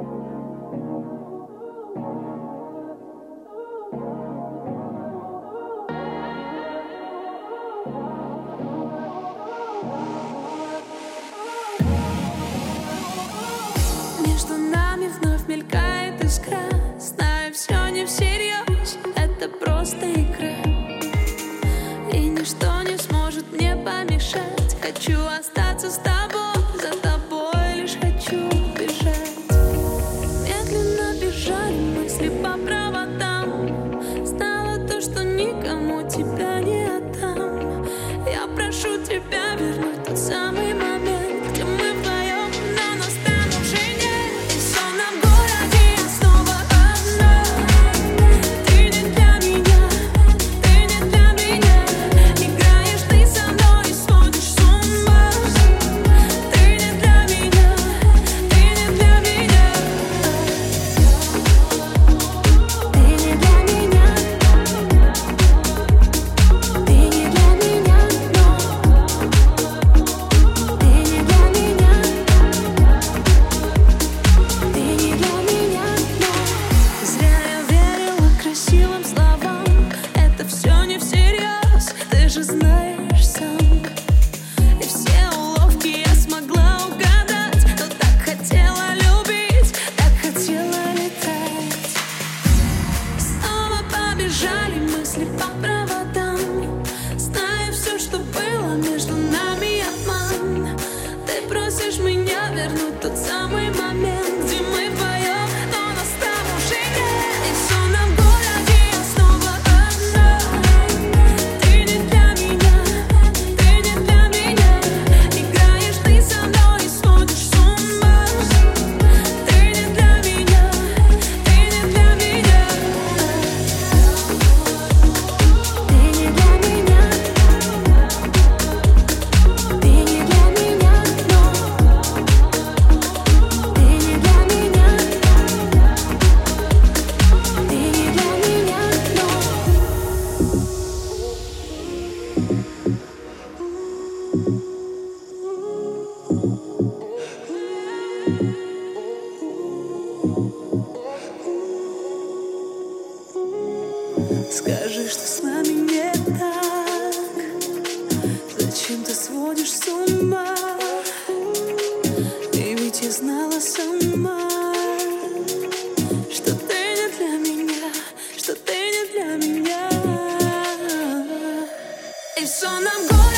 Между нами вновь мелькает искра. Знаю, все не всерьез, это просто игра. И ничто не сможет мне помешать. Хочу остаться с тобой. вернуть тот самый момент. Скажи, что с нами не так Зачем ты сводишь с ума? Ты ведь и знала сама Что ты не для меня, что ты не для меня И все нам горит